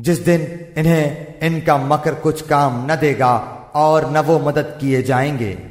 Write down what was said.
जिस दिन इन्हें इनका मकर कुछ काम न देगा और न वो मदद किए जाएँगे।